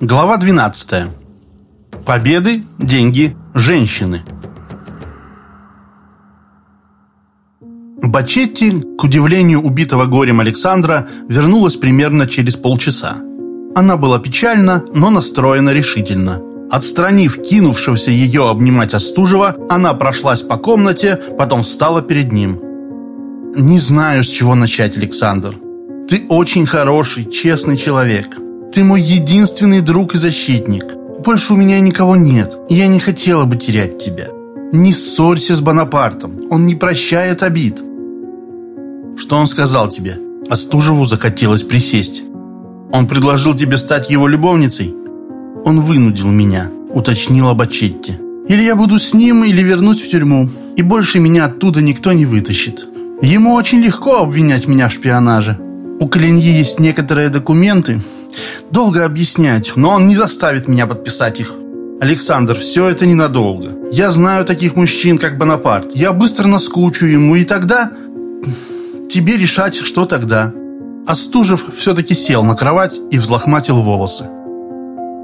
Глава 12. Победы, деньги, женщины. Бачетти, к удивлению убитого горем Александра, вернулась примерно через полчаса. Она была печальна, но настроена решительно. Отстранив кинувшегося ее обнимать Остужева, она прошлась по комнате, потом встала перед ним. «Не знаю, с чего начать, Александр. Ты очень хороший, честный человек. Ты мой единственный друг и защитник. Больше у меня никого нет, и я не хотела бы терять тебя. Не ссорься с Бонапартом, он не прощает обид. Что он сказал тебе? Остужеву захотелось присесть. Он предложил тебе стать его любовницей? Он вынудил меня, уточнила Бачетти. Или я буду с ним, или вернусь в тюрьму, и больше меня оттуда никто не вытащит. Ему очень легко обвинять меня в шпионаже. У Калиньи есть некоторые документы, Долго объяснять, но он не заставит меня подписать их. Александр, все это ненадолго. Я знаю таких мужчин, как Бонапарт. Я быстро наскучу ему, и тогда... Тебе решать, что тогда. Остужев все-таки сел на кровать и взлохматил волосы.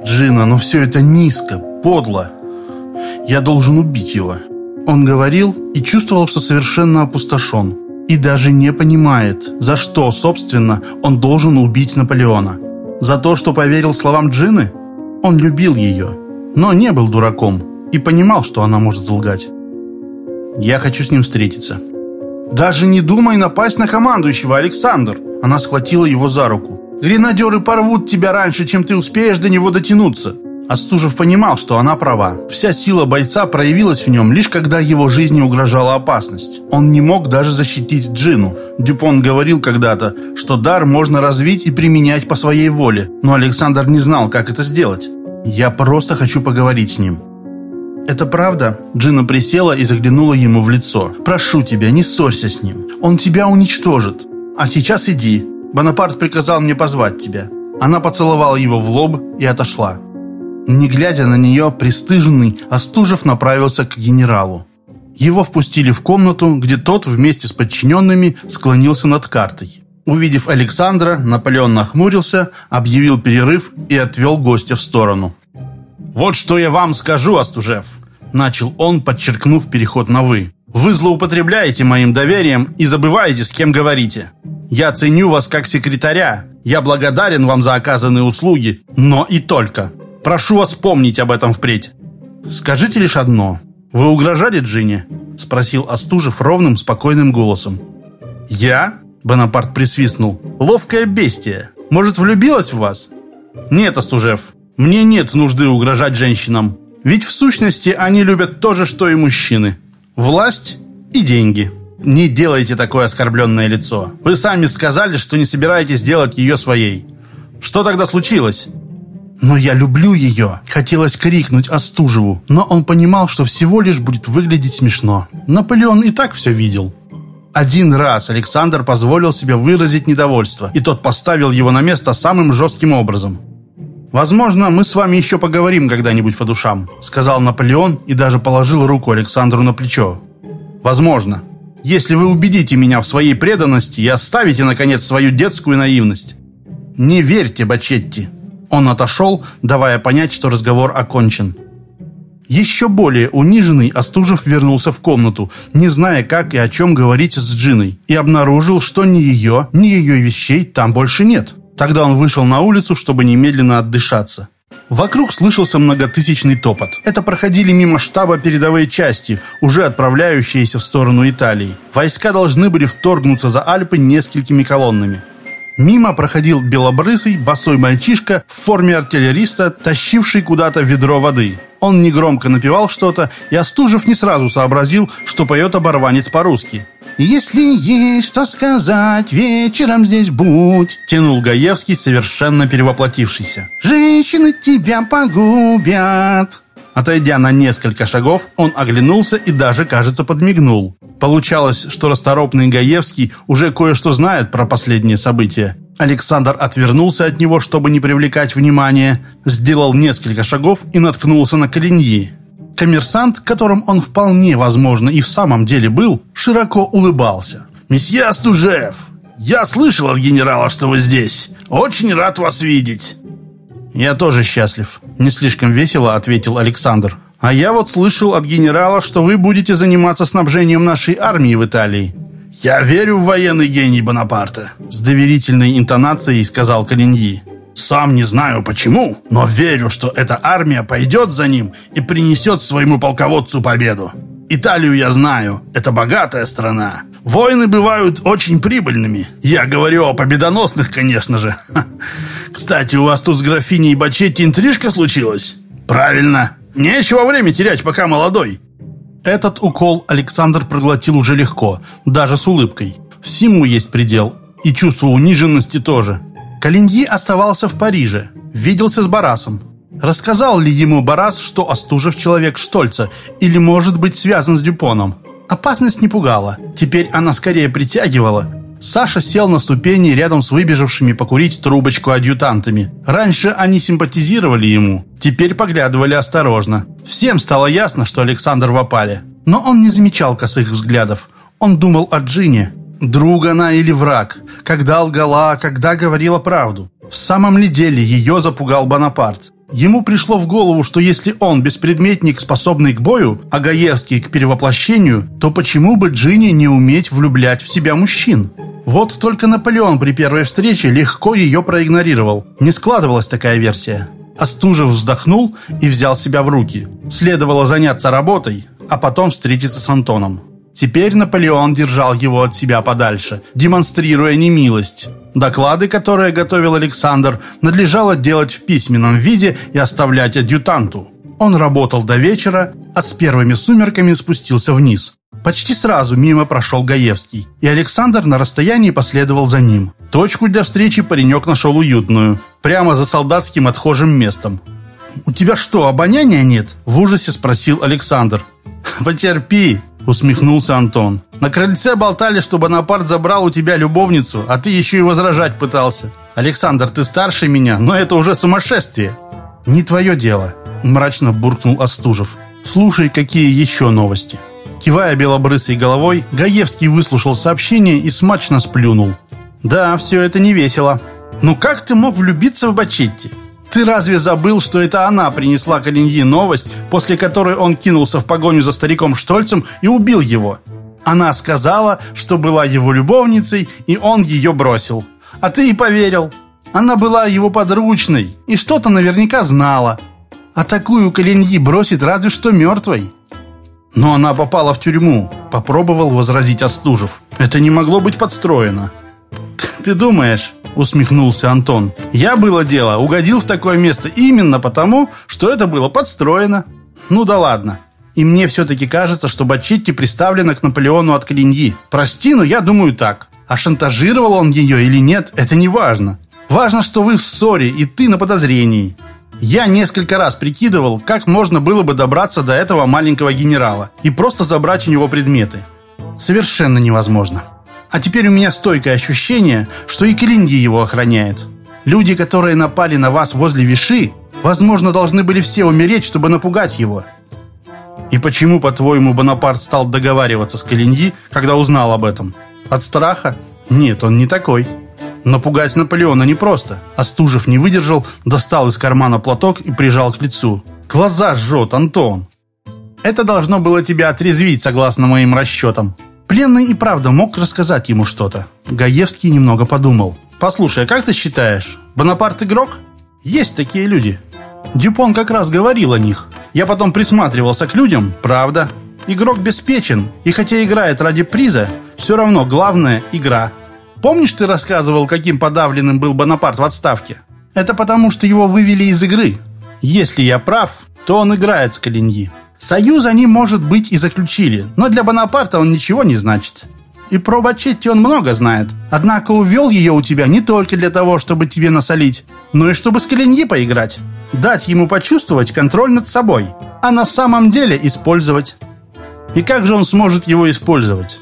Джина, ну все это низко, подло. Я должен убить его. Он говорил и чувствовал, что совершенно опустошен. И даже не понимает, за что, собственно, он должен убить Наполеона. За то, что поверил словам Джины? Он любил ее, но не был дураком и понимал, что она может лгать. «Я хочу с ним встретиться». «Даже не думай напасть на командующего, Александр!» Она схватила его за руку. «Гренадеры порвут тебя раньше, чем ты успеешь до него дотянуться!» Остужев понимал, что она права. Вся сила бойца проявилась в нем, лишь когда его жизни угрожала опасность. Он не мог даже защитить Джину. Дюпон говорил когда-то, что дар можно развить и применять по своей воле, но Александр не знал, как это сделать. «Я просто хочу поговорить с ним». «Это правда?» Джина присела и заглянула ему в лицо. «Прошу тебя, не ссорься с ним. Он тебя уничтожит. А сейчас иди. Бонапарт приказал мне позвать тебя». Она поцеловала его в лоб и отошла. Не глядя на нее, пристыженный, Остужев направился к генералу. Его впустили в комнату, где тот вместе с подчиненными склонился над картой. Увидев Александра, Наполеон нахмурился, объявил перерыв и отвел гостя в сторону. «Вот что я вам скажу, Остужев!» Начал он, подчеркнув переход на «вы». «Вы злоупотребляете моим доверием и забываете, с кем говорите. Я ценю вас как секретаря, я благодарен вам за оказанные услуги, но и только. Прошу вас помнить об этом впредь. Скажите лишь одно. Вы угрожали Джине? Спросил Остужев ровным, спокойным голосом. Я? Бонапарт присвистнул. Ловкое бестия. Может, влюбилась в вас? Нет, Остужев. Мне нет нужды угрожать женщинам. Ведь в сущности они любят то же, что и мужчины. Власть и деньги. Не делайте такое оскорбленное лицо. Вы сами сказали, что не собираетесь делать ее своей. Что тогда случилось? «Но я люблю ее!» Хотелось крикнуть Остужеву, но он понимал, что всего лишь будет выглядеть смешно. Наполеон и так все видел. Один раз Александр позволил себе выразить недовольство, и тот поставил его на место самым жестким образом. «Возможно, мы с вами еще поговорим когда-нибудь по душам», сказал Наполеон и даже положил руку Александру на плечо. «Возможно. Если вы убедите меня в своей преданности и оставите, наконец, свою детскую наивность. Не верьте Бачетти. Он отошел, давая понять, что разговор окончен. Еще более униженный Остужев вернулся в комнату, не зная, как и о чем говорить с Джиной, и обнаружил, что ни ее, ни ее вещей там больше нет. Тогда он вышел на улицу, чтобы немедленно отдышаться. Вокруг слышался многотысячный топот. Это проходили мимо штаба передовые части, уже отправляющиеся в сторону Италии. Войска должны были вторгнуться за Альпы несколькими колоннами. Мимо проходил белобрысый, босой мальчишка в форме артиллериста, тащивший куда-то ведро воды. Он негромко напевал что-то, и Остужев не сразу сообразил, что поет оборванец по-русски. «Если есть что сказать, вечером здесь будь», — тянул Гаевский, совершенно перевоплотившийся. «Женщины тебя погубят». Отойдя на несколько шагов, он оглянулся и даже, кажется, подмигнул. Получалось, что расторопный Гаевский уже кое-что знает про последние события. Александр отвернулся от него, чтобы не привлекать внимания, сделал несколько шагов и наткнулся на Калиньи. Коммерсант, которым он вполне возможно и в самом деле был, широко улыбался. «Месье Астужев, я слышал от генерала, что вы здесь. Очень рад вас видеть». «Я тоже счастлив», — не слишком весело ответил Александр. «А я вот слышал от генерала, что вы будете заниматься снабжением нашей армии в Италии». «Я верю в военный гений Бонапарта», — с доверительной интонацией сказал Калиньи. «Сам не знаю почему, но верю, что эта армия пойдет за ним и принесет своему полководцу победу. Италию я знаю, это богатая страна. Войны бывают очень прибыльными. Я говорю о победоносных, конечно же. Кстати, у вас тут с графиней Бачетти интрижка случилась? Правильно. Нечего время терять, пока молодой. Этот укол Александр проглотил уже легко, даже с улыбкой. Всему есть предел. И чувство униженности тоже. Калиньи оставался в Париже. Виделся с Барасом. Рассказал ли ему Барас, что Остужев человек Штольца или может быть связан с Дюпоном? Опасность не пугала. Теперь она скорее притягивала. Саша сел на ступени рядом с выбежавшими покурить трубочку адъютантами. Раньше они симпатизировали ему, теперь поглядывали осторожно. Всем стало ясно, что Александр в опале. Но он не замечал косых взглядов. Он думал о Джине. Друг она или враг? Когда лгала, когда говорила правду? В самом ли деле ее запугал Бонапарт? Ему пришло в голову, что если он беспредметник, способный к бою, а Гаевский к перевоплощению, то почему бы Джинни не уметь влюблять в себя мужчин? Вот только Наполеон при первой встрече легко ее проигнорировал. Не складывалась такая версия. Остужев вздохнул и взял себя в руки. Следовало заняться работой, а потом встретиться с Антоном. Теперь Наполеон держал его от себя подальше, демонстрируя немилость. Доклады, которые готовил Александр, надлежало делать в письменном виде и оставлять адъютанту. Он работал до вечера, а с первыми сумерками спустился вниз. Почти сразу мимо прошел Гаевский, и Александр на расстоянии последовал за ним. Точку для встречи паренек нашел уютную, прямо за солдатским отхожим местом. «У тебя что, обоняния нет?» – в ужасе спросил Александр. «Потерпи», – усмехнулся Антон. «На крыльце болтали, что Бонапарт забрал у тебя любовницу, а ты еще и возражать пытался. Александр, ты старше меня, но это уже сумасшествие». «Не твое дело», – мрачно буркнул Остужев. «Слушай, какие еще новости». Кивая белобрысой головой, Гаевский выслушал сообщение и смачно сплюнул. «Да, все это не весело. Ну как ты мог влюбиться в Бачетти? Ты разве забыл, что это она принесла Калиньи новость, после которой он кинулся в погоню за стариком Штольцем и убил его? Она сказала, что была его любовницей, и он ее бросил. А ты и поверил. Она была его подручной и что-то наверняка знала. А такую Калиньи бросит разве что мертвой. Но она попала в тюрьму, попробовал возразить Остужев. Это не могло быть подстроено. Ты думаешь, усмехнулся Антон. Я было дело, угодил в такое место именно потому, что это было подстроено. Ну да ладно. И мне все-таки кажется, что Бачетти приставлена к Наполеону от Калиньи. Прости, но я думаю так. А шантажировал он ее или нет, это не важно. Важно, что вы в ссоре, и ты на подозрении. Я несколько раз прикидывал, как можно было бы добраться до этого маленького генерала и просто забрать у него предметы. Совершенно невозможно. А теперь у меня стойкое ощущение, что и Калинги его охраняет. Люди, которые напали на вас возле Виши, возможно, должны были все умереть, чтобы напугать его. И почему, по-твоему, Бонапарт стал договариваться с Калиньи, когда узнал об этом? От страха? Нет, он не такой. Напугать Наполеона непросто. Остужев не выдержал, достал из кармана платок и прижал к лицу. «Глаза жжет, Антон!» «Это должно было тебя отрезвить, согласно моим расчетам. Пленный и правда мог рассказать ему что-то. Гаевский немного подумал. «Послушай, а как ты считаешь, Бонапарт игрок? Есть такие люди. Дюпон как раз говорил о них. Я потом присматривался к людям, правда. Игрок беспечен, и хотя играет ради приза, все равно главное – игра. Помнишь, ты рассказывал, каким подавленным был Бонапарт в отставке? Это потому, что его вывели из игры. Если я прав, то он играет с Калиньи. Союз они, может быть, и заключили, но для Бонапарта он ничего не значит. И про Бачетти он много знает. Однако увел ее у тебя не только для того, чтобы тебе насолить, но и чтобы с Калиньи поиграть. Дать ему почувствовать контроль над собой, а на самом деле использовать. И как же он сможет его использовать?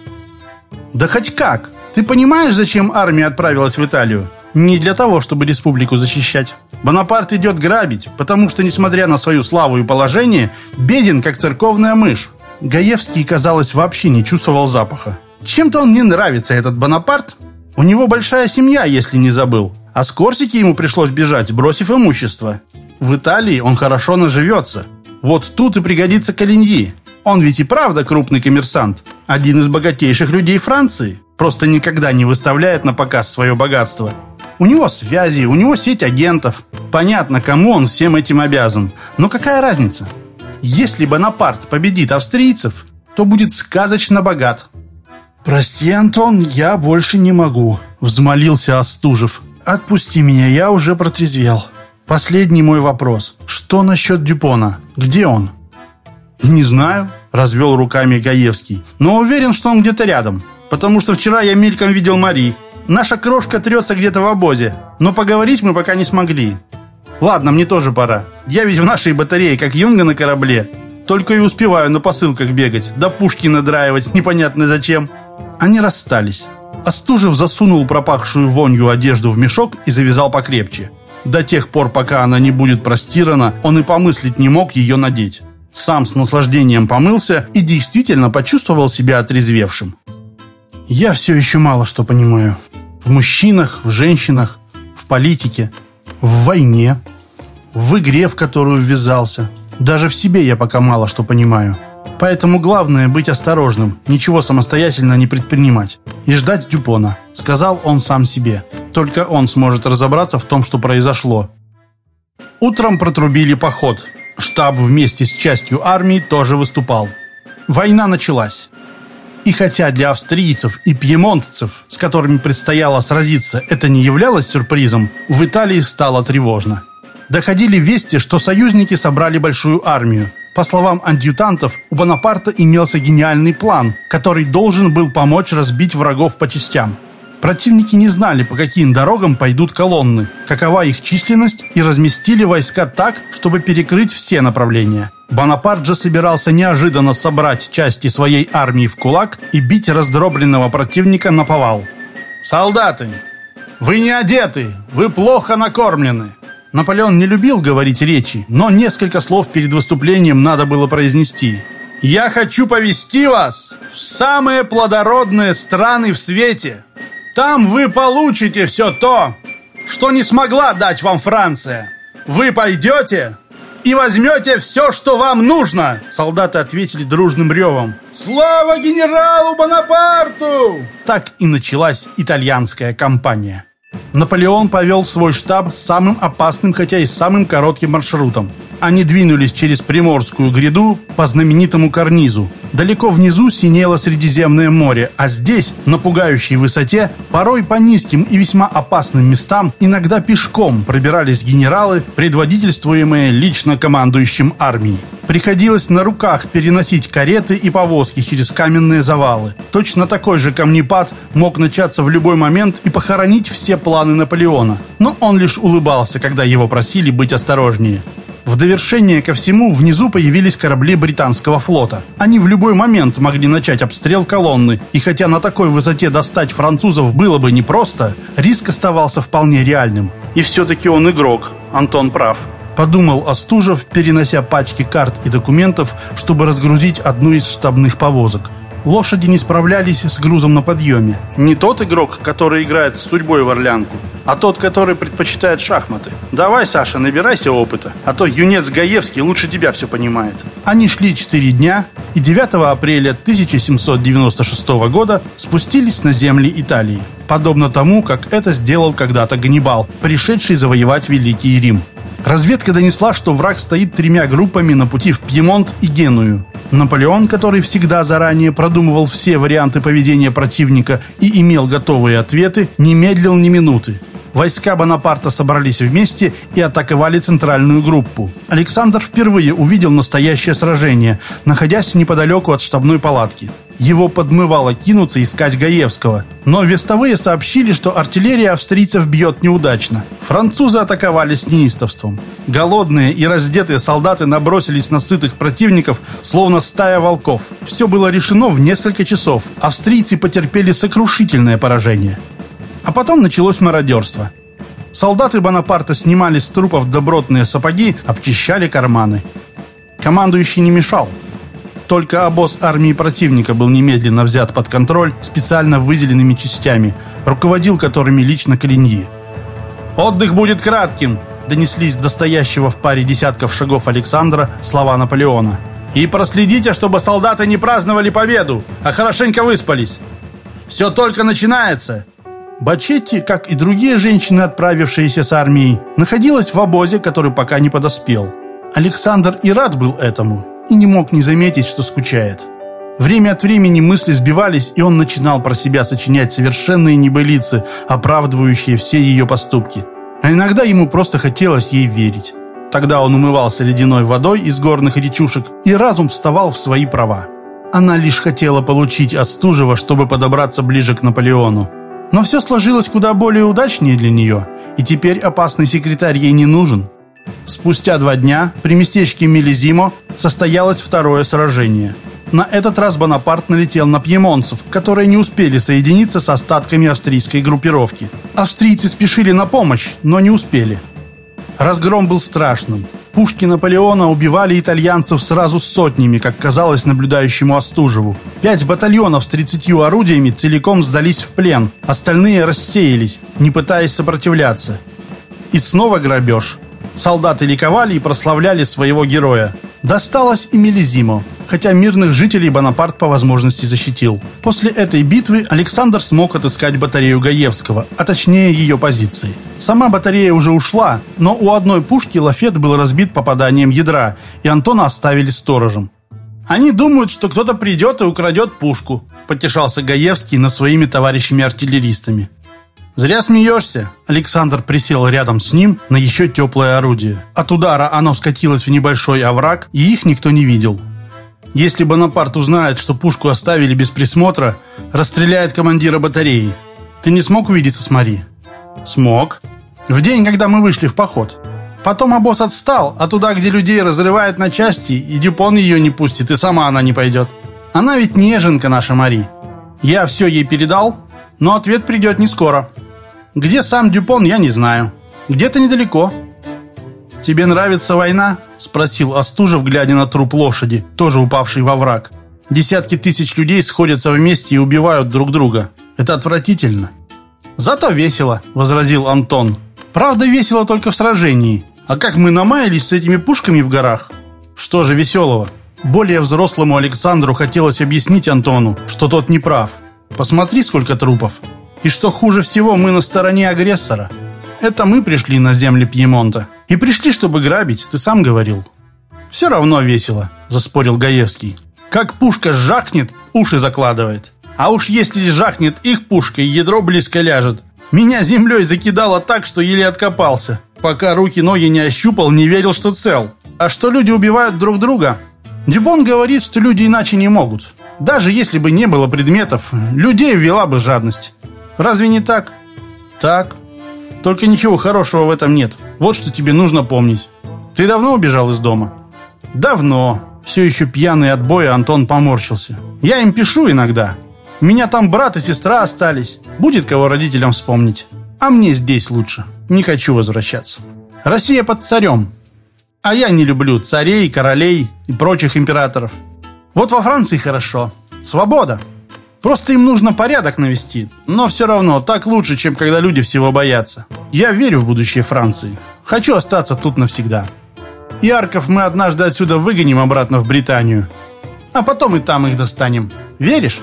Да хоть как. Ты понимаешь, зачем армия отправилась в Италию? Не для того, чтобы республику защищать. Бонапарт идет грабить, потому что, несмотря на свою славу и положение, беден, как церковная мышь. Гаевский, казалось, вообще не чувствовал запаха. Чем-то он не нравится, этот Бонапарт. У него большая семья, если не забыл. А с Корсики ему пришлось бежать, бросив имущество. В Италии он хорошо наживется. Вот тут и пригодится Калиньи. Он ведь и правда крупный коммерсант. Один из богатейших людей Франции. Просто никогда не выставляет на показ свое богатство. У него связи, у него сеть агентов. Понятно, кому он всем этим обязан. Но какая разница? Если Бонапарт победит австрийцев, то будет сказочно богат. «Прости, Антон, я больше не могу», — взмолился Остужев. «Отпусти меня, я уже протрезвел. Последний мой вопрос. Что насчет Дюпона? Где он?» «Не знаю», — развел руками Гаевский. «Но уверен, что он где-то рядом. Потому что вчера я мельком видел Мари. Наша крошка трется где-то в обозе. Но поговорить мы пока не смогли. Ладно, мне тоже пора. Я ведь в нашей батарее, как юнга на корабле. Только и успеваю на посылках бегать, да пушки надраивать, непонятно зачем». Они расстались. Остужев засунул пропахшую вонью одежду в мешок и завязал покрепче. До тех пор, пока она не будет простирана, он и помыслить не мог ее надеть. Сам с наслаждением помылся и действительно почувствовал себя отрезвевшим. «Я все еще мало что понимаю. В мужчинах, в женщинах, в политике, в войне, в игре, в которую ввязался. Даже в себе я пока мало что понимаю». Поэтому главное быть осторожным, ничего самостоятельно не предпринимать. И ждать Дюпона, сказал он сам себе. Только он сможет разобраться в том, что произошло. Утром протрубили поход. Штаб вместе с частью армии тоже выступал. Война началась. И хотя для австрийцев и пьемонтцев, с которыми предстояло сразиться, это не являлось сюрпризом, в Италии стало тревожно. Доходили вести, что союзники собрали большую армию, по словам адъютантов, у Бонапарта имелся гениальный план, который должен был помочь разбить врагов по частям. Противники не знали, по каким дорогам пойдут колонны, какова их численность, и разместили войска так, чтобы перекрыть все направления. Бонапарт же собирался неожиданно собрать части своей армии в кулак и бить раздробленного противника на повал. «Солдаты, вы не одеты, вы плохо накормлены, Наполеон не любил говорить речи, но несколько слов перед выступлением надо было произнести. «Я хочу повести вас в самые плодородные страны в свете. Там вы получите все то, что не смогла дать вам Франция. Вы пойдете и возьмете все, что вам нужно!» Солдаты ответили дружным ревом. «Слава генералу Бонапарту!» Так и началась итальянская кампания. Наполеон повел свой штаб самым опасным, хотя и самым коротким маршрутом. Они двинулись через Приморскую гряду по знаменитому карнизу. Далеко внизу синело Средиземное море, а здесь, на пугающей высоте, порой по низким и весьма опасным местам, иногда пешком пробирались генералы, предводительствуемые лично командующим армией. Приходилось на руках переносить кареты и повозки через каменные завалы. Точно такой же камнепад мог начаться в любой момент и похоронить все планы Наполеона. Но он лишь улыбался, когда его просили быть осторожнее. В довершение ко всему, внизу появились корабли британского флота. Они в любой момент могли начать обстрел колонны, и хотя на такой высоте достать французов было бы непросто, риск оставался вполне реальным. И все-таки он игрок, Антон прав. Подумал Остужев, перенося пачки карт и документов, чтобы разгрузить одну из штабных повозок. Лошади не справлялись с грузом на подъеме. Не тот игрок, который играет с судьбой в орлянку, а тот, который предпочитает шахматы. Давай, Саша, набирайся опыта, а то юнец Гаевский лучше тебя все понимает. Они шли 4 дня и 9 апреля 1796 года спустились на земли Италии. Подобно тому, как это сделал когда-то Ганнибал, пришедший завоевать Великий Рим. Разведка донесла, что враг стоит тремя группами на пути в Пьемонт и Геную. Наполеон, который всегда заранее продумывал все варианты поведения противника и имел готовые ответы, не медлил ни минуты. Войска Бонапарта собрались вместе и атаковали центральную группу. Александр впервые увидел настоящее сражение, находясь неподалеку от штабной палатки. Его подмывало кинуться искать Гаевского. Но вестовые сообщили, что артиллерия австрийцев бьет неудачно. Французы атаковали с неистовством. Голодные и раздетые солдаты набросились на сытых противников, словно стая волков. Все было решено в несколько часов. Австрийцы потерпели сокрушительное поражение. А потом началось мародерство. Солдаты Бонапарта снимали с трупов добротные сапоги, обчищали карманы. Командующий не мешал. Только обоз армии противника был немедленно взят под контроль специально выделенными частями, руководил которыми лично Калиньи. Отдых будет кратким, донеслись до стоящего в паре десятков шагов Александра слова Наполеона. И проследите, чтобы солдаты не праздновали победу, а хорошенько выспались. Все только начинается. Бачетти, как и другие женщины, отправившиеся с армией, находилась в обозе, который пока не подоспел. Александр и рад был этому, и не мог не заметить, что скучает. Время от времени мысли сбивались, и он начинал про себя сочинять совершенные небылицы, оправдывающие все ее поступки. А иногда ему просто хотелось ей верить. Тогда он умывался ледяной водой из горных речушек, и разум вставал в свои права. Она лишь хотела получить Остужева, чтобы подобраться ближе к Наполеону. Но все сложилось куда более удачнее для нее, и теперь опасный секретарь ей не нужен. Спустя два дня при местечке Мелизимо состоялось второе сражение. На этот раз Бонапарт налетел на пьемонцев, которые не успели соединиться с остатками австрийской группировки. Австрийцы спешили на помощь, но не успели. Разгром был страшным. Пушки Наполеона убивали итальянцев сразу сотнями, как казалось наблюдающему Остужеву. Пять батальонов с 30 орудиями целиком сдались в плен, остальные рассеялись, не пытаясь сопротивляться. И снова грабеж. Солдаты ликовали и прославляли своего героя. Досталось и Мелизимо, хотя мирных жителей Бонапарт по возможности защитил. После этой битвы Александр смог отыскать батарею Гаевского, а точнее ее позиции. Сама батарея уже ушла, но у одной пушки лафет был разбит попаданием ядра, и Антона оставили сторожем. «Они думают, что кто-то придет и украдет пушку», – потешался Гаевский над своими товарищами-артиллеристами. «Зря смеешься!» Александр присел рядом с ним на еще теплое орудие. От удара оно скатилось в небольшой овраг, и их никто не видел. Если Бонапарт узнает, что пушку оставили без присмотра, расстреляет командира батареи. Ты не смог увидеться с Мари? Смог. В день, когда мы вышли в поход. Потом обоз отстал, а туда, где людей разрывает на части, и Дюпон ее не пустит, и сама она не пойдет. Она ведь неженка наша Мари. Я все ей передал, но ответ придет не скоро. Где сам Дюпон, я не знаю. Где-то недалеко. «Тебе нравится война?» – спросил Остужев, глядя на труп лошади, тоже упавший во враг. «Десятки тысяч людей сходятся вместе и убивают друг друга. Это отвратительно». «Зато весело», – возразил Антон. «Правда, весело только в сражении. А как мы намаялись с этими пушками в горах?» «Что же веселого?» Более взрослому Александру хотелось объяснить Антону, что тот не прав. Посмотри, сколько трупов. И что хуже всего, мы на стороне агрессора. Это мы пришли на земли Пьемонта. И пришли, чтобы грабить, ты сам говорил. Все равно весело, заспорил Гаевский. Как пушка жахнет, уши закладывает. А уж если жахнет их пушкой, ядро близко ляжет. Меня землей закидало так, что еле откопался. Пока руки-ноги не ощупал, не верил, что цел. А что люди убивают друг друга? Дюбон говорит, что люди иначе не могут. Даже если бы не было предметов, людей ввела бы жадность. Разве не так? Так. Только ничего хорошего в этом нет. Вот что тебе нужно помнить. Ты давно убежал из дома? Давно. Все еще пьяный от боя Антон поморщился. Я им пишу иногда. У меня там брат и сестра остались. Будет кого родителям вспомнить. А мне здесь лучше. Не хочу возвращаться. Россия под царем. А я не люблю царей, королей и прочих императоров. Вот во Франции хорошо. Свобода. Просто им нужно порядок навести. Но все равно так лучше, чем когда люди всего боятся. Я верю в будущее Франции. Хочу остаться тут навсегда. И арков мы однажды отсюда выгоним обратно в Британию. А потом и там их достанем. Веришь?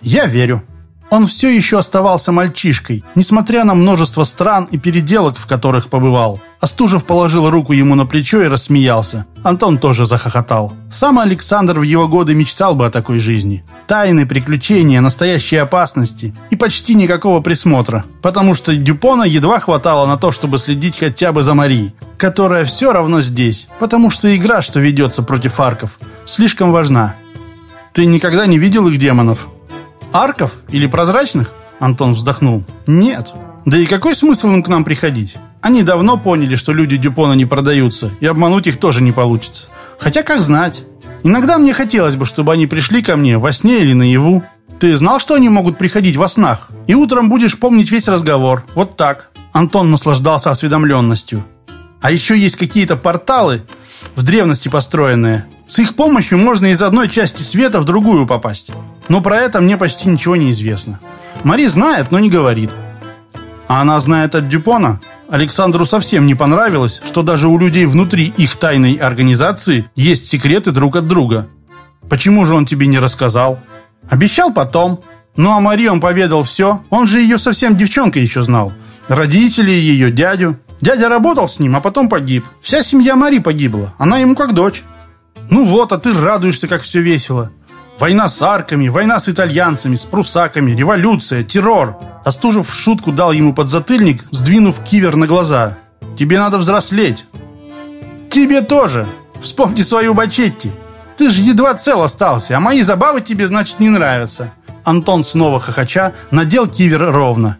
Я верю. Он все еще оставался мальчишкой, несмотря на множество стран и переделок, в которых побывал. Остужев положил руку ему на плечо и рассмеялся. Антон тоже захохотал. Сам Александр в его годы мечтал бы о такой жизни. Тайны, приключения, настоящие опасности и почти никакого присмотра. Потому что Дюпона едва хватало на то, чтобы следить хотя бы за Марией, которая все равно здесь. Потому что игра, что ведется против арков, слишком важна. Ты никогда не видел их демонов? Арков или прозрачных? Антон вздохнул. Нет. Да и какой смысл им к нам приходить? Они давно поняли, что люди Дюпона не продаются, и обмануть их тоже не получится. Хотя как знать. Иногда мне хотелось бы, чтобы они пришли ко мне во сне или наяву. Ты знал, что они могут приходить во снах? И утром будешь помнить весь разговор. Вот так. Антон наслаждался осведомленностью. А еще есть какие-то порталы, в древности построенные. С их помощью можно из одной части света в другую попасть. Но про это мне почти ничего не известно. Мари знает, но не говорит. А она знает от Дюпона? Александру совсем не понравилось, что даже у людей внутри их тайной организации есть секреты друг от друга. Почему же он тебе не рассказал? Обещал потом. Ну а Мари он поведал все. Он же ее совсем девчонкой еще знал. Родители ее, дядю. Дядя работал с ним, а потом погиб. Вся семья Мари погибла. Она ему как дочь. Ну вот, а ты радуешься, как все весело. Война с арками, война с итальянцами, с прусаками, революция, террор. Остужев в шутку дал ему подзатыльник, сдвинув кивер на глаза. Тебе надо взрослеть. Тебе тоже. Вспомни свою Бачетти. Ты же едва цел остался, а мои забавы тебе, значит, не нравятся. Антон снова хохоча надел кивер ровно.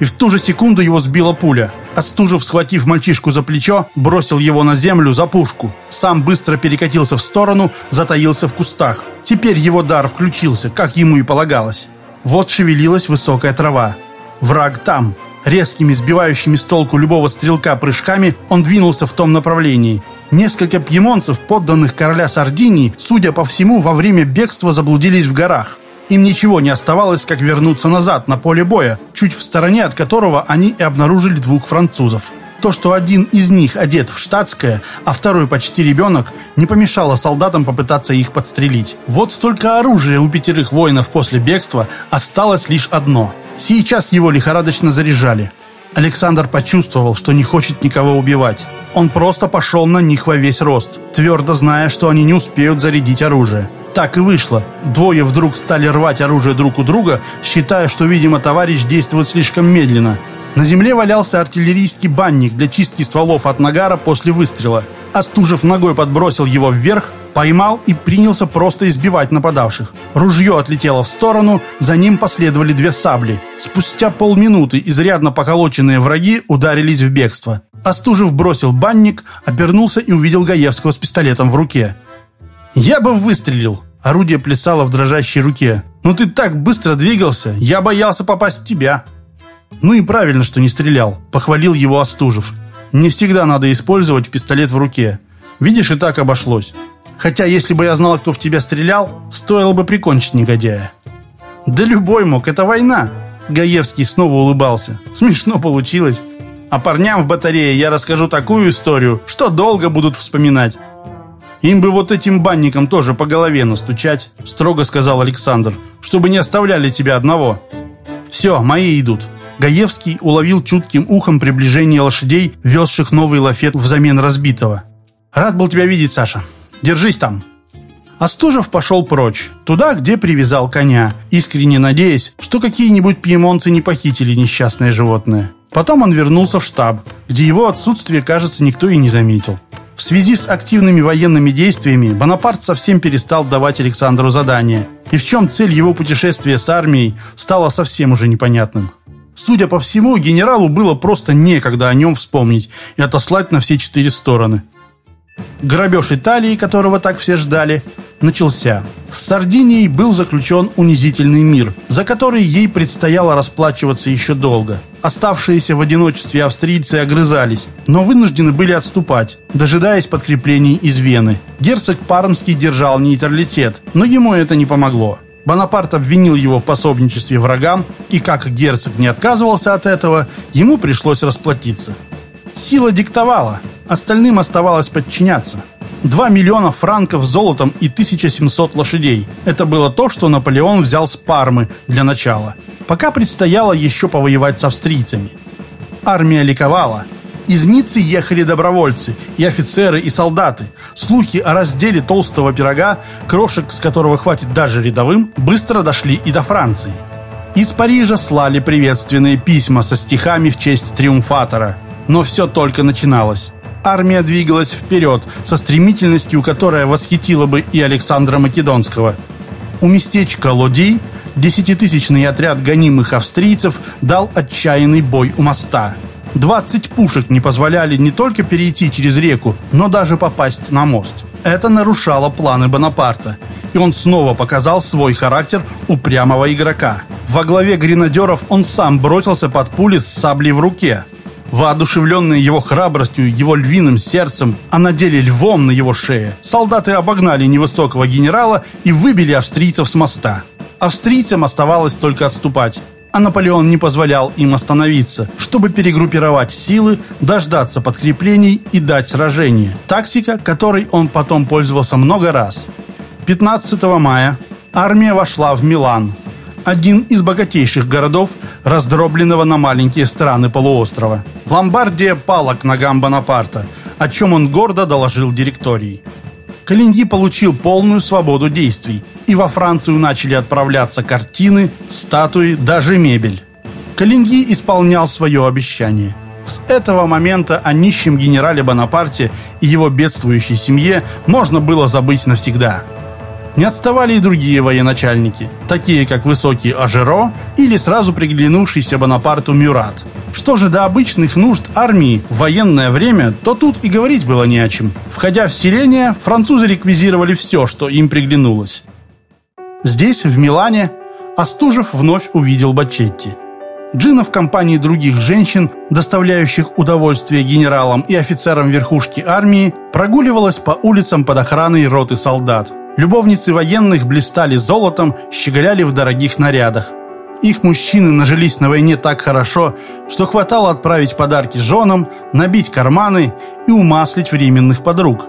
И в ту же секунду его сбила пуля. Остужев, схватив мальчишку за плечо, бросил его на землю за пушку. Сам быстро перекатился в сторону, затаился в кустах. Теперь его дар включился, как ему и полагалось. Вот шевелилась высокая трава. Враг там. Резкими, сбивающими с толку любого стрелка прыжками он двинулся в том направлении. Несколько пьемонцев, подданных короля Сардинии, судя по всему, во время бегства заблудились в горах. Им ничего не оставалось, как вернуться назад, на поле боя, чуть в стороне от которого они и обнаружили двух французов. То, что один из них одет в штатское, а второй почти ребенок, не помешало солдатам попытаться их подстрелить. Вот столько оружия у пятерых воинов после бегства осталось лишь одно. Сейчас его лихорадочно заряжали. Александр почувствовал, что не хочет никого убивать. Он просто пошел на них во весь рост, твердо зная, что они не успеют зарядить оружие. Так и вышло. Двое вдруг стали рвать оружие друг у друга, считая, что, видимо, товарищ действует слишком медленно. На земле валялся артиллерийский банник для чистки стволов от нагара после выстрела. Остужев ногой подбросил его вверх, поймал и принялся просто избивать нападавших. Ружье отлетело в сторону, за ним последовали две сабли. Спустя полминуты изрядно поколоченные враги ударились в бегство. Остужев бросил банник, обернулся и увидел Гаевского с пистолетом в руке. «Я бы выстрелил!» Орудие плясало в дрожащей руке. «Но ты так быстро двигался, я боялся попасть в тебя!» «Ну и правильно, что не стрелял», — похвалил его Остужев. «Не всегда надо использовать пистолет в руке. Видишь, и так обошлось. Хотя, если бы я знал, кто в тебя стрелял, стоило бы прикончить негодяя». «Да любой мог, это война!» Гаевский снова улыбался. «Смешно получилось. А парням в батарее я расскажу такую историю, что долго будут вспоминать. Им бы вот этим банникам тоже по голове настучать, строго сказал Александр, чтобы не оставляли тебя одного. Все, мои идут. Гаевский уловил чутким ухом приближение лошадей, везших новый лафет взамен разбитого. «Рад был тебя видеть, Саша. Держись там». Остужев пошел прочь, туда, где привязал коня, искренне надеясь, что какие-нибудь пьемонцы не похитили несчастное животное. Потом он вернулся в штаб, где его отсутствие, кажется, никто и не заметил. В связи с активными военными действиями Бонапарт совсем перестал давать Александру задания, и в чем цель его путешествия с армией стало совсем уже непонятным. Судя по всему, генералу было просто некогда о нем вспомнить и отослать на все четыре стороны. Грабеж Италии, которого так все ждали, начался. С Сардинией был заключен унизительный мир, за который ей предстояло расплачиваться еще долго. Оставшиеся в одиночестве австрийцы огрызались, но вынуждены были отступать, дожидаясь подкреплений из Вены. Герцог Пармский держал нейтралитет, но ему это не помогло. Бонапарт обвинил его в пособничестве врагам, и как герцог не отказывался от этого, ему пришлось расплатиться. Сила диктовала, остальным оставалось подчиняться. 2 миллиона франков золотом и 1700 лошадей. Это было то, что Наполеон взял с Пармы для начала. Пока предстояло еще повоевать с австрийцами. Армия ликовала. Из Ниццы ехали добровольцы, и офицеры, и солдаты. Слухи о разделе толстого пирога, крошек с которого хватит даже рядовым, быстро дошли и до Франции. Из Парижа слали приветственные письма со стихами в честь триумфатора – но все только начиналось. Армия двигалась вперед со стремительностью, которая восхитила бы и Александра Македонского. У местечка Лоди десятитысячный отряд гонимых австрийцев дал отчаянный бой у моста. 20 пушек не позволяли не только перейти через реку, но даже попасть на мост. Это нарушало планы Бонапарта, и он снова показал свой характер упрямого игрока. Во главе гренадеров он сам бросился под пули с саблей в руке – Воодушевленные его храбростью, его львиным сердцем, а на деле львом на его шее, солдаты обогнали невысокого генерала и выбили австрийцев с моста. Австрийцам оставалось только отступать. а Наполеон не позволял им остановиться, чтобы перегруппировать силы, дождаться подкреплений и дать сражение. Тактика, которой он потом пользовался много раз. 15 мая армия вошла в Милан, один из богатейших городов, раздробленного на маленькие страны полуострова. Ломбардия пала к ногам Бонапарта, о чем он гордо доложил директории. Калиньи получил полную свободу действий, и во Францию начали отправляться картины, статуи, даже мебель. Калиньи исполнял свое обещание. С этого момента о нищем генерале Бонапарте и его бедствующей семье можно было забыть навсегда. Не отставали и другие военачальники, такие как высокий Ажеро или сразу приглянувшийся Бонапарту Мюрат. Что же до обычных нужд армии в военное время, то тут и говорить было не о чем. Входя в селение, французы реквизировали все, что им приглянулось. Здесь, в Милане, Остужев вновь увидел Бачетти. Джина в компании других женщин, доставляющих удовольствие генералам и офицерам верхушки армии, прогуливалась по улицам под охраной роты солдат. Любовницы военных блистали золотом, щеголяли в дорогих нарядах. Их мужчины нажились на войне так хорошо, что хватало отправить подарки женам, набить карманы и умаслить временных подруг.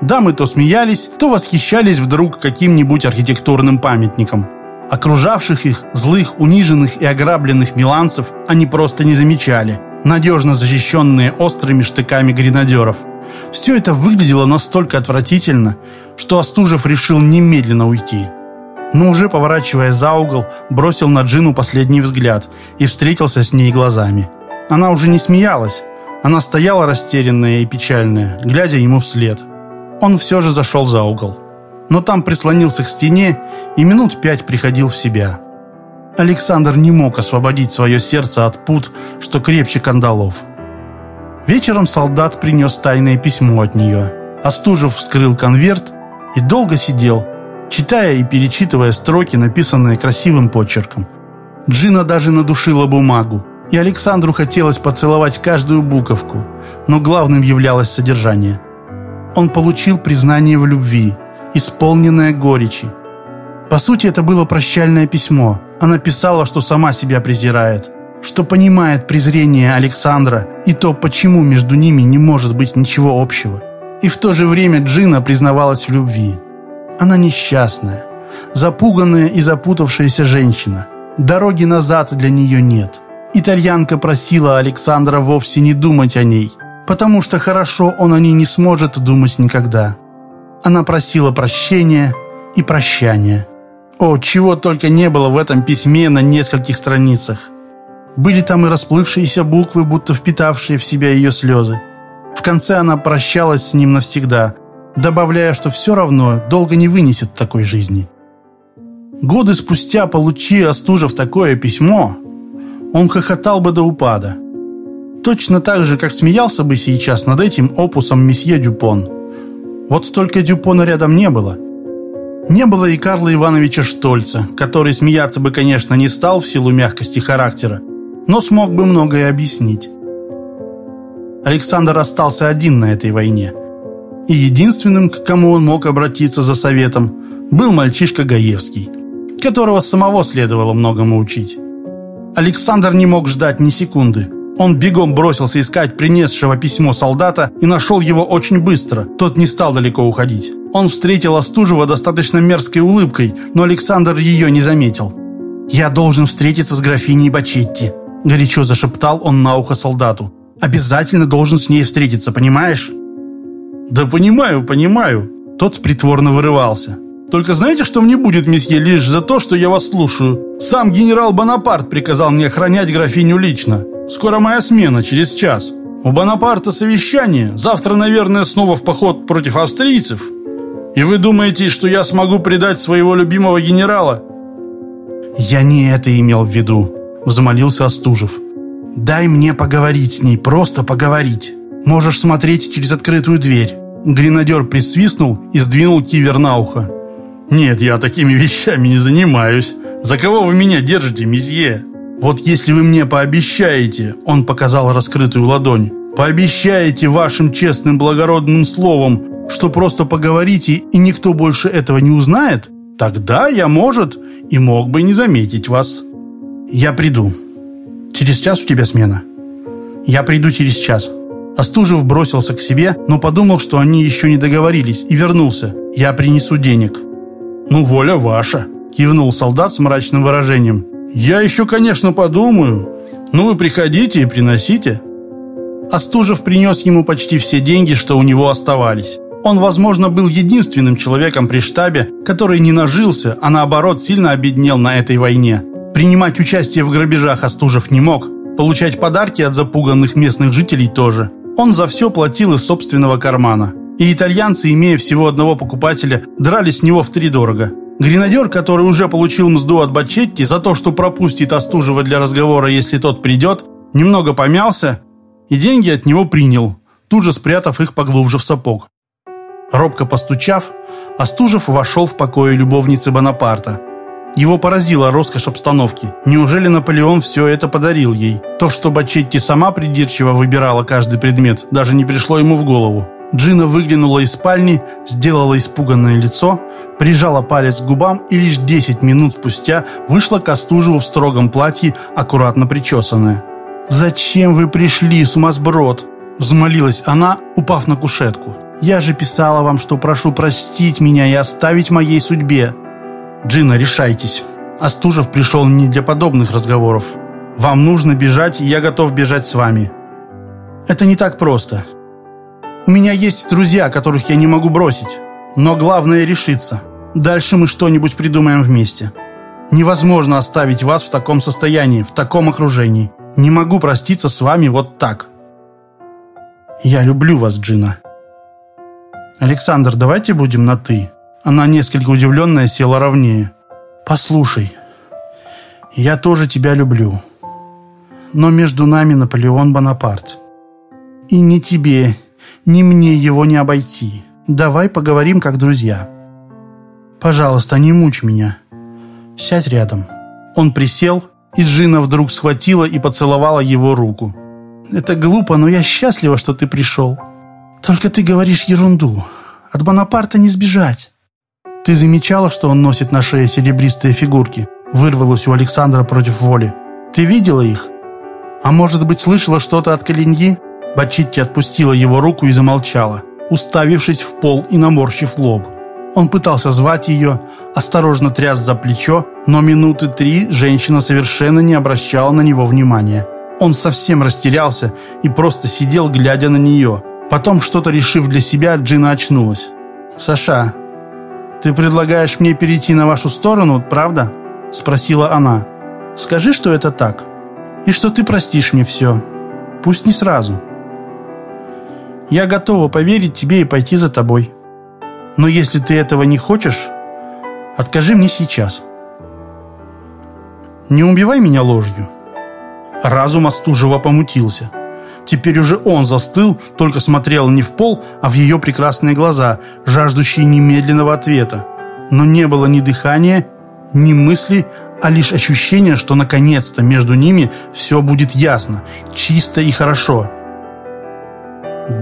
Дамы то смеялись, то восхищались вдруг каким-нибудь архитектурным памятником. Окружавших их, злых, униженных и ограбленных миланцев, они просто не замечали, надежно защищенные острыми штыками гренадеров – все это выглядело настолько отвратительно, что Остужев решил немедленно уйти. Но уже поворачивая за угол, бросил на Джину последний взгляд и встретился с ней глазами. Она уже не смеялась, она стояла растерянная и печальная, глядя ему вслед. Он все же зашел за угол. Но там прислонился к стене и минут пять приходил в себя. Александр не мог освободить свое сердце от пут, что крепче кандалов. Вечером солдат принес тайное письмо от нее. Остужев вскрыл конверт и долго сидел, читая и перечитывая строки, написанные красивым почерком. Джина даже надушила бумагу, и Александру хотелось поцеловать каждую буковку, но главным являлось содержание. Он получил признание в любви, исполненное горечи. По сути, это было прощальное письмо. Она писала, что сама себя презирает – что понимает презрение Александра и то, почему между ними не может быть ничего общего. И в то же время Джина признавалась в любви. Она несчастная, запуганная и запутавшаяся женщина. Дороги назад для нее нет. Итальянка просила Александра вовсе не думать о ней, потому что хорошо он о ней не сможет думать никогда. Она просила прощения и прощания. О, чего только не было в этом письме на нескольких страницах. Были там и расплывшиеся буквы, будто впитавшие в себя ее слезы. В конце она прощалась с ним навсегда, добавляя, что все равно долго не вынесет такой жизни. Годы спустя, получи Остужев такое письмо, он хохотал бы до упада. Точно так же, как смеялся бы сейчас над этим опусом месье Дюпон. Вот только Дюпона рядом не было. Не было и Карла Ивановича Штольца, который смеяться бы, конечно, не стал в силу мягкости характера, но смог бы многое объяснить. Александр остался один на этой войне. И единственным, к кому он мог обратиться за советом, был мальчишка Гаевский, которого самого следовало многому учить. Александр не мог ждать ни секунды. Он бегом бросился искать принесшего письмо солдата и нашел его очень быстро. Тот не стал далеко уходить. Он встретил Остужева достаточно мерзкой улыбкой, но Александр ее не заметил. «Я должен встретиться с графиней Бачетти», — горячо зашептал он на ухо солдату. «Обязательно должен с ней встретиться, понимаешь?» «Да понимаю, понимаю». Тот притворно вырывался. «Только знаете, что мне будет, месье, лишь за то, что я вас слушаю? Сам генерал Бонапарт приказал мне охранять графиню лично. Скоро моя смена, через час. У Бонапарта совещание. Завтра, наверное, снова в поход против австрийцев. И вы думаете, что я смогу предать своего любимого генерала?» «Я не это имел в виду», взмолился Остужев. «Дай мне поговорить с ней, просто поговорить. Можешь смотреть через открытую дверь». Гренадер присвистнул и сдвинул кивер на ухо. «Нет, я такими вещами не занимаюсь. За кого вы меня держите, месье?» «Вот если вы мне пообещаете», — он показал раскрытую ладонь, «пообещаете вашим честным благородным словом, что просто поговорите, и никто больше этого не узнает, тогда я, может, и мог бы не заметить вас». «Я приду. Через час у тебя смена?» «Я приду через час». Остужев бросился к себе, но подумал, что они еще не договорились, и вернулся. «Я принесу денег». «Ну, воля ваша», — кивнул солдат с мрачным выражением. «Я еще, конечно, подумаю. Ну, вы приходите и приносите». Остужев принес ему почти все деньги, что у него оставались. Он, возможно, был единственным человеком при штабе, который не нажился, а наоборот сильно обеднел на этой войне. Принимать участие в грабежах Остужев не мог, получать подарки от запуганных местных жителей тоже. Он за все платил из собственного кармана. И итальянцы, имея всего одного покупателя, дрались с него втридорого. Гренадер, который уже получил мзду от Бачетти за то, что пропустит Остужева для разговора, если тот придет, немного помялся и деньги от него принял, тут же спрятав их поглубже в сапог. Робко постучав, Остужев вошел в покои любовницы Бонапарта. Его поразила роскошь обстановки. Неужели Наполеон все это подарил ей? То, что Бачетти сама придирчиво выбирала каждый предмет, даже не пришло ему в голову. Джина выглянула из спальни, сделала испуганное лицо, прижала палец к губам и лишь 10 минут спустя вышла к Остужеву в строгом платье, аккуратно причесанная. «Зачем вы пришли, сумасброд?» Взмолилась она, упав на кушетку. «Я же писала вам, что прошу простить меня и оставить моей судьбе». «Джина, решайтесь». Остужев пришел не для подобных разговоров. «Вам нужно бежать, и я готов бежать с вами». «Это не так просто. У меня есть друзья, которых я не могу бросить. Но главное решиться. Дальше мы что-нибудь придумаем вместе. Невозможно оставить вас в таком состоянии, в таком окружении. Не могу проститься с вами вот так. Я люблю вас, Джина. Александр, давайте будем на «ты». Она, несколько удивленная, села ровнее. Послушай, я тоже тебя люблю. Но между нами Наполеон Бонапарт. И ни тебе, ни мне его не обойти. Давай поговорим как друзья. Пожалуйста, не мучь меня. Сядь рядом. Он присел, и Джина вдруг схватила и поцеловала его руку. «Это глупо, но я счастлива, что ты пришел. Только ты говоришь ерунду. От Бонапарта не сбежать». «Ты замечала, что он носит на шее серебристые фигурки?» Вырвалось у Александра против воли. «Ты видела их? А может быть, слышала что-то от Калиньи?» Бачитти отпустила его руку и замолчала, уставившись в пол и наморщив лоб. Он пытался звать ее, осторожно тряс за плечо, но минуты три женщина совершенно не обращала на него внимания. Он совсем растерялся и просто сидел, глядя на нее. Потом, что-то решив для себя, Джина очнулась. «Саша, ты предлагаешь мне перейти на вашу сторону, правда?» Спросила она. «Скажи, что это так, и что ты простишь мне все. Пусть не сразу. Я готова поверить тебе и пойти за тобой». Но если ты этого не хочешь, откажи мне сейчас. Не убивай меня ложью. Разум Остужева помутился. Теперь уже он застыл, только смотрел не в пол, а в ее прекрасные глаза, жаждущие немедленного ответа. Но не было ни дыхания, ни мысли, а лишь ощущение, что наконец-то между ними все будет ясно, чисто и хорошо.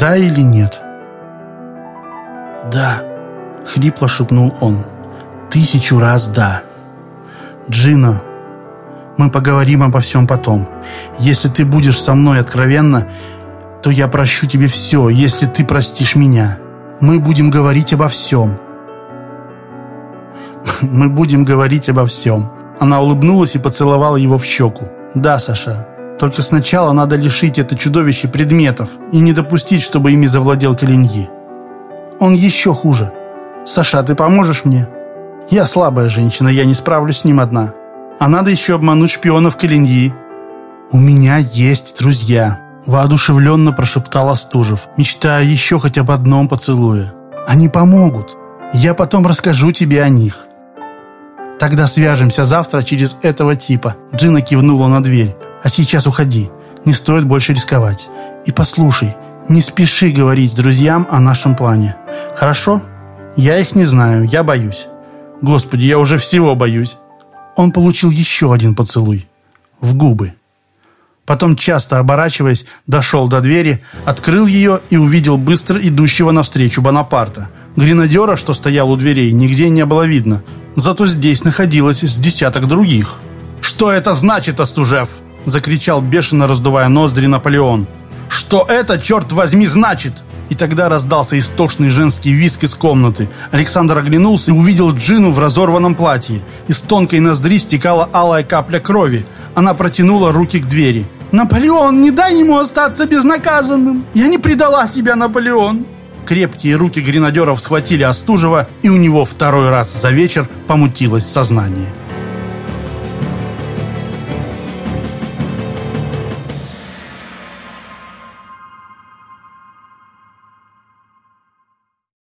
Да или нет? Да. — хрипло шепнул он. «Тысячу раз да. Джина, мы поговорим обо всем потом. Если ты будешь со мной откровенно, то я прощу тебе все, если ты простишь меня. Мы будем говорить обо всем». «Мы будем говорить обо всем». Она улыбнулась и поцеловала его в щеку. «Да, Саша, только сначала надо лишить это чудовище предметов и не допустить, чтобы ими завладел Калиньи. Он еще хуже. «Саша, ты поможешь мне?» «Я слабая женщина, я не справлюсь с ним одна. А надо еще обмануть шпионов Калиньи». «У меня есть друзья», — воодушевленно прошептал Остужев, мечтая еще хоть об одном поцелуе. «Они помогут. Я потом расскажу тебе о них». «Тогда свяжемся завтра через этого типа», — Джина кивнула на дверь. «А сейчас уходи. Не стоит больше рисковать. И послушай, не спеши говорить друзьям о нашем плане. Хорошо?» Я их не знаю, я боюсь. Господи, я уже всего боюсь. Он получил еще один поцелуй. В губы. Потом, часто оборачиваясь, дошел до двери, открыл ее и увидел быстро идущего навстречу Бонапарта. Гренадера, что стоял у дверей, нигде не было видно. Зато здесь находилось с десяток других. «Что это значит, Остужев?» — закричал бешено, раздувая ноздри Наполеон. «Что это, черт возьми, значит?» И тогда раздался истошный женский виск из комнаты. Александр оглянулся и увидел Джину в разорванном платье. Из тонкой ноздри стекала алая капля крови. Она протянула руки к двери. «Наполеон, не дай ему остаться безнаказанным! Я не предала тебя, Наполеон!» Крепкие руки гренадеров схватили Остужева, и у него второй раз за вечер помутилось сознание.